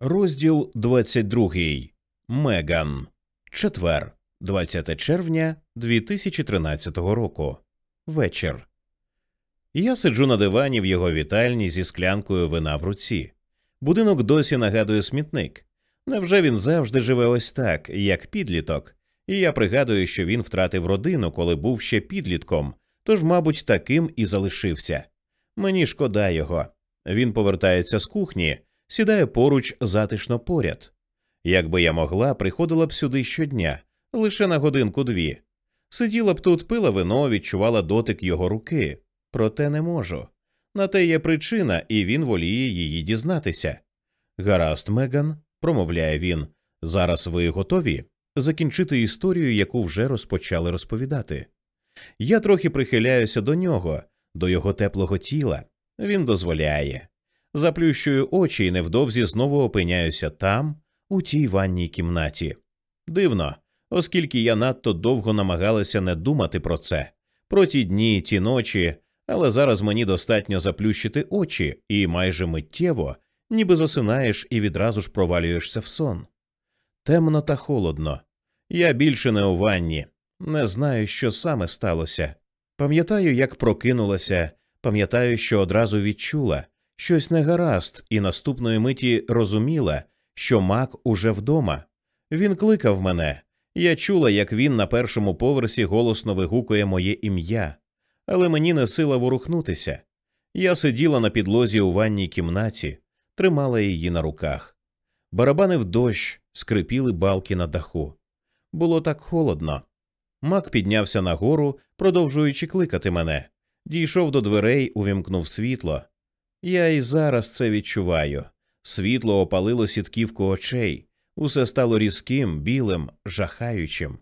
Розділ 22. Меган. Четвер, 20 червня 2013 року. Вечір. Я сиджу на дивані в його вітальні зі склянкою вина в руці. Будинок досі нагадує смітник. Невже він завжди живе ось так, як підліток? І я пригадую, що він втратив родину, коли був ще підлітком, тож, мабуть, таким і залишився. Мені шкода його. Він повертається з кухні сідає поруч затишно поряд. Якби я могла, приходила б сюди щодня, лише на годинку дві. Сиділа б тут, пила вино, відчувала дотик його руки, проте не можу. На те є причина, і він воліє її дізнатися. Гаразд, Меган, промовляє він. Зараз ви готові закінчити історію, яку вже розпочали розповідати. Я трохи прихиляюся до нього, до його теплого тіла. Він дозволяє заплющую очі і невдовзі знову опиняюся там, у тій ванній кімнаті. Дивно, оскільки я надто довго намагалася не думати про це, про ті дні, ті ночі, але зараз мені достатньо заплющити очі і майже миттєво, ніби засинаєш і відразу ж провалюєшся в сон. Темно та холодно. Я більше не у ванні, не знаю, що саме сталося. Пам'ятаю, як прокинулася, пам'ятаю, що одразу відчула, щось не гаразд, і наступної миті розуміла, що мак уже вдома. Він кликав мене. Я чула, як він на першому поверсі голосно вигукує моє ім'я, але мені не сила ворухнутися. Я сиділа на підлозі у ванній кімнаті, тримала її на руках. Барабанив дощ, скрипіли балки на даху. Було так холодно. Мак піднявся нагору, продовжуючи кликати мене. Дійшов до дверей, увімкнув світло. Я і зараз це відчуваю. Світло опалило сітківку очей, усе стало різким, білим, жахаючим.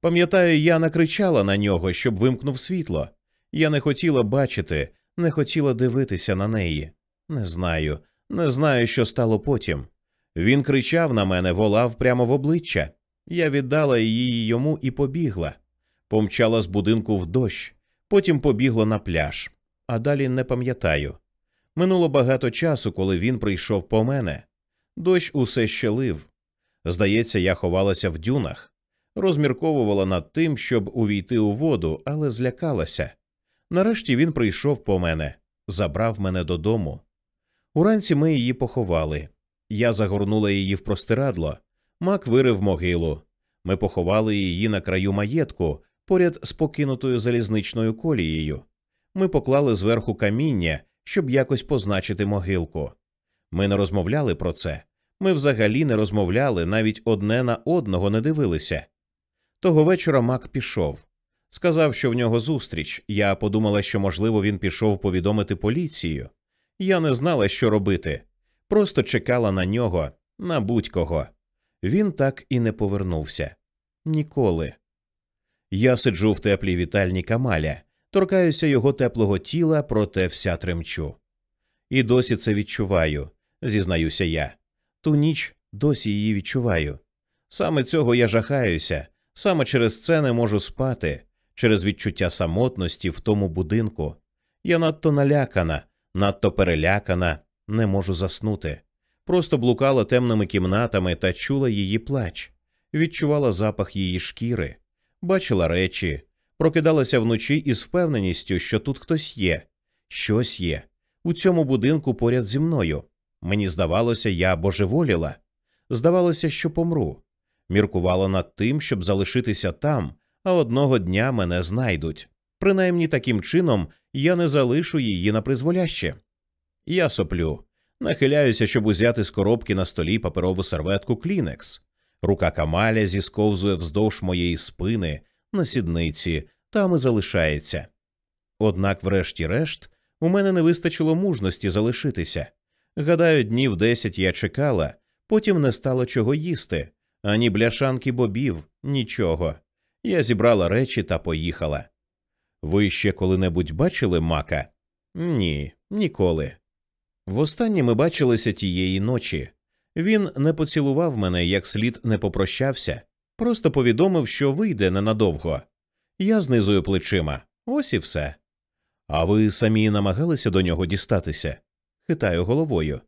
Пам'ятаю, я накричала на нього, щоб вимкнув світло. Я не хотіла бачити, не хотіла дивитися на неї. Не знаю, не знаю, що стало потім. Він кричав на мене, волав прямо в обличчя. Я віддала її йому і побігла. Помчала з будинку в дощ, потім побігла на пляж, а далі не пам'ятаю. Минуло багато часу, коли він прийшов по мене. Дощ усе ще лив. Здається, я ховалася в дюнах, розмірковувала над тим, щоб увійти у воду, але злякалася. Нарешті він прийшов по мене, забрав мене додому. Уранці ми її поховали. Я загорнула її в простирадло, мак вирив могилу. Ми поховали її на краю маєтку, поряд з покинутою залізничною колією. Ми поклали зверху каміння щоб якось позначити могилку. Ми не розмовляли про це. Ми взагалі не розмовляли, навіть одне на одного не дивилися. Того вечора Мак пішов. Сказав, що в нього зустріч. Я подумала, що, можливо, він пішов повідомити поліцію. Я не знала, що робити, просто чекала на нього, на будь-кого. Він так і не повернувся. Ніколи. Я сиджу в теплій вітальні Камаля, торкаюся його теплого тіла, проте вся тремчу. І досі це відчуваю, зізнаюся я. Ту ніч досі її відчуваю. Саме цього я жахаюся, саме через це не можу спати, через відчуття самотності в тому будинку. Я надто налякана, надто перелякана, не можу заснути. Просто блукала темними кімнатами та чула її плач, відчувала запах її шкіри, бачила речі, прокидалася вночі із впевненістю, що тут хтось є, щось є. У цьому будинку поряд зі мною. Мені здавалося, я божеволіла. Здавалося, що помру. Міркувала над тим, щоб залишитися там, а одного дня мене знайдуть. Принаймні таким чином я не залишу її на призволяще. Я соплю, нахиляюся, щоб узяти з коробки на столі паперову серветку Клінекс. Рука Камаля зісковзує вздовж моєї спини, на сідниці, там і залишається. Однак, врешті-решт, у мене не вистачило мужності залишитися. Гадаю, днів десять я чекала, потім не стало чого їсти, ані бляшанки бобів, нічого. Я зібрала речі та поїхала. Ви ще коли-небудь бачили мака? Ні, ніколи. Востаннє ми бачилися тієї ночі. Він не поцілував мене, як слід не попрощався, просто повідомив, що вийде ненадовго. Я знизую плечима. Ось і все. А ви самі намагалися до нього дістатися? Хитаю головою.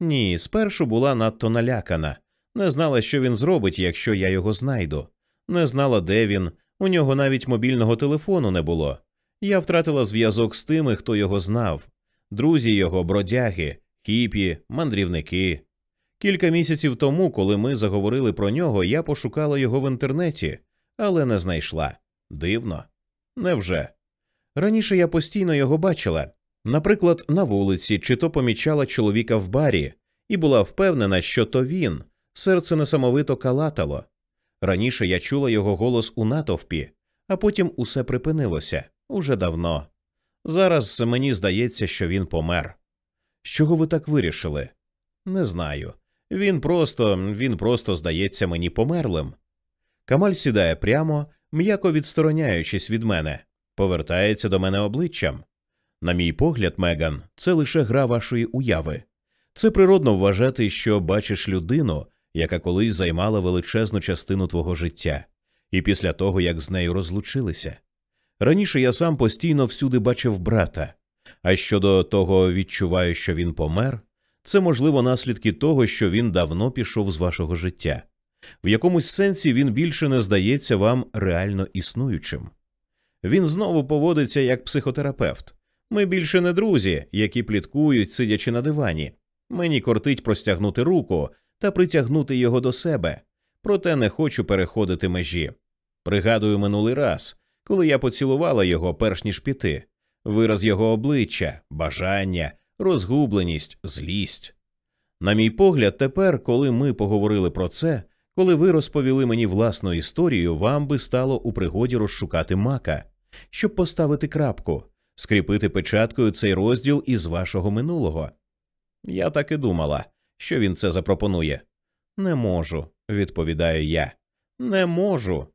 Ні, спершу була надто налякана, не знала, що він зробить, якщо я його знайду, не знала, де він, у нього навіть мобільного телефону не було. Я втратила зв'язок з тими, хто його знав друзі його, бродяги, хіпі, мандрівники. Кілька місяців тому, коли ми заговорили про нього, я пошукала його в інтернеті, але не знайшла. Дивно. Невже? Раніше я постійно його бачила, наприклад, на вулиці, чи то помічала чоловіка в барі, і була впевнена, що то він, серце несамовито калатало. Раніше я чула його голос у натовпі, а потім усе припинилося уже давно. Зараз мені здається, що він помер. З чого ви так вирішили? Не знаю. Він просто, він просто здається мені померлим. Камаль сідає прямо, м'яко відстороняючись від мене, повертається до мене обличчям. На мій погляд, Меган, це лише гра вашої уяви. Це природно вважати, що бачиш людину, яка колись займала величезну частину твого життя, і після того, як з нею розлучилися. Раніше я сам постійно всюди бачив брата, а щодо того відчуваю, що він помер, це можливо наслідки того, що він давно пішов з вашого життя. В якомусь сенсі він більше не здається вам реально існуючим. Він знову поводиться як психотерапевт. Ми більше не друзі, які пліткують, сидячи на дивані. Мені кортить простягнути руку та притягнути його до себе, проте не хочу переходити межі. Пригадую минулий раз, коли я поцілувала його, перш ніж піти, вираз його обличчя, бажання, розгубленість, злість. На мій погляд, тепер, коли ми поговорили про це, коли ви розповіли мені власну історію, вам би стало у пригоді розшукати мака, щоб поставити крапку, скріпити печаткою цей розділ із вашого минулого. Я так і думала, що він це запропонує. Не можу, відповідаю я. Не можу.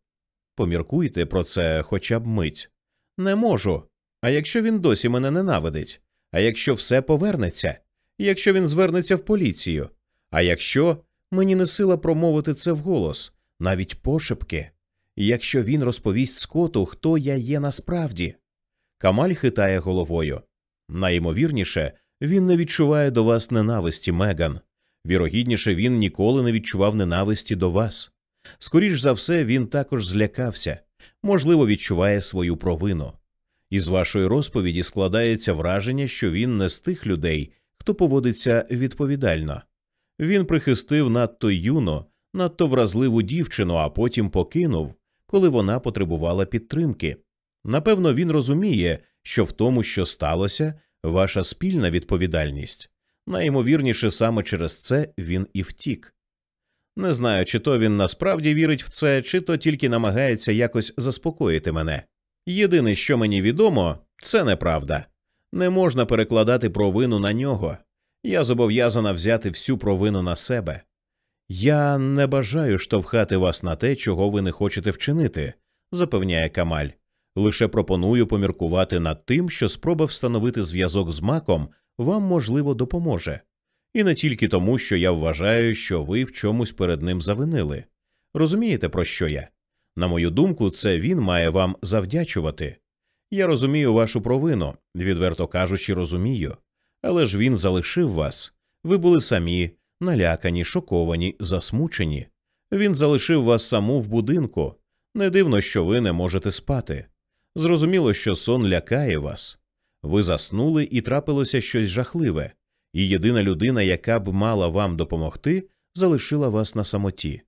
Поміркуйте про це хоча б мить. Не можу. А якщо він досі мене ненавидить? А якщо все повернеться? Якщо він звернеться в поліцію? А якщо мені не сила промовити це вголос, навіть пошепки? Якщо він розповість скоту, хто я є насправді? Камаль хитає головою. Найімовірніше, він не відчуває до вас ненависті, Меган. Вірогідніше, він ніколи не відчував ненависті до вас. Скоріш за все, він також злякався, можливо, відчуває свою провину. Із вашої розповіді складається враження, що він не з тих людей, хто поводиться відповідально. Він прихистив надто юно, надто вразливу дівчину, а потім покинув, коли вона потребувала підтримки. Напевно, він розуміє, що в тому, що сталося, ваша спільна відповідальність. Найімовірніше, саме через це він і втік. Не знаю, чи то він насправді вірить в це, чи то тільки намагається якось заспокоїти мене. Єдине, що мені відомо, це неправда. Не можна перекладати провину на нього. Я зобов'язана взяти всю провину на себе. Я не бажаю штовхати вас на те, чого ви не хочете вчинити, запевняє Камаль. Лише пропоную поміркувати над тим, що спроба встановити зв'язок з маком вам можливо допоможе. І не тільки тому, що я вважаю, що ви в чомусь перед ним завинили. Розумієте, про що я? На мою думку, це він має вам завдячувати. Я розумію вашу провину, відверто кажучи, розумію. Але ж він залишив вас. Ви були самі, налякані, шоковані, засмучені. Він залишив вас саму в будинку. Не дивно, що ви не можете спати. Зрозуміло, що сон лякає вас. Ви заснули і трапилося щось жахливе і єдина людина, яка б мала вам допомогти, залишила вас на самоті.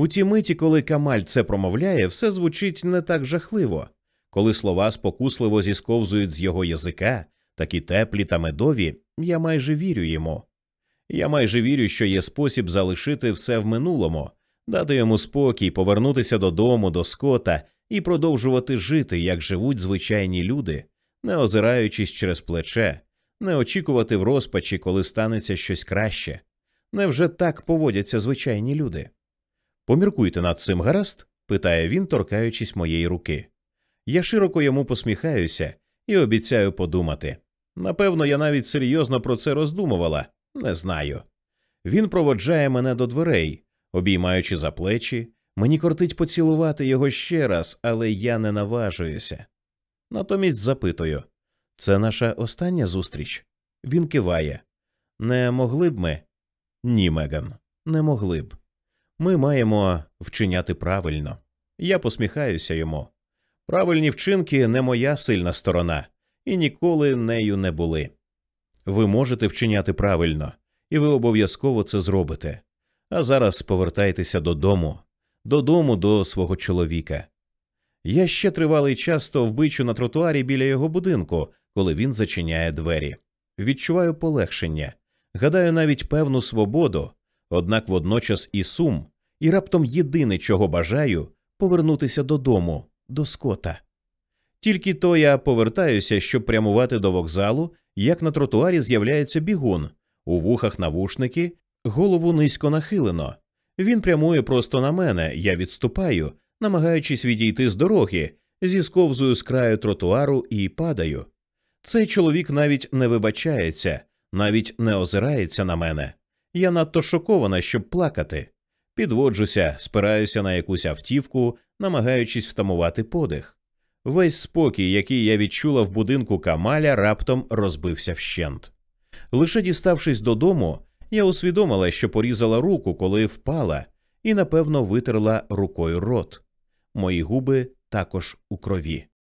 У ті миті, коли Камаль це промовляє, все звучить не так жахливо, коли слова спокусливо зісковзують з його язика, такі теплі та медові, я майже вірю йому. Я майже вірю, що є спосіб залишити все в минулому, дати йому спокій, повернутися додому, до скота і продовжувати жити, як живуть звичайні люди, не озираючись через плече, не очікувати в розпачі, коли станеться щось краще. Невже так поводяться звичайні люди? Поміркуйте над цим гаразд? питає він, торкаючись моєї руки. Я широко йому посміхаюся і обіцяю подумати. Напевно, я навіть серйозно про це роздумувала, не знаю. Він проводжає мене до дверей, обіймаючи за плечі, мені кортить поцілувати його ще раз, але я не наважуюся. Натомість запитую це наша остання зустріч. Він киває. Не могли б ми? Ні, Меган, не могли б. Ми маємо вчиняти правильно. Я посміхаюся йому. Правильні вчинки не моя сильна сторона, і ніколи нею не були. Ви можете вчиняти правильно, і ви обов'язково це зробите. А зараз повертайтеся додому, додому до свого чоловіка. Я ще тривалий час стовбичу на тротуарі біля його будинку, коли він зачиняє двері. Відчуваю полегшення, гадаю, навіть певну свободу, однак водночас і сум, і раптом єдине, чого бажаю повернутися додому, до скота. Тільки то я повертаюся, щоб прямувати до вокзалу, як на тротуарі з'являється бігун, у вухах навушники, голову низько нахилено. Він прямує просто на мене, я відступаю, намагаючись відійти з дороги, зісковзую з краю тротуару і падаю. Цей чоловік навіть не вибачається, навіть не озирається на мене. Я надто шокована, щоб плакати. Підводжуся, спираюся на якусь автівку, намагаючись втамувати подих. Весь спокій, який я відчула в будинку Камаля, раптом розбився вщент. Лише діставшись додому, я усвідомила, що порізала руку, коли впала, і напевно витерла рукою рот. Мої губи також у крові.